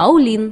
Паулин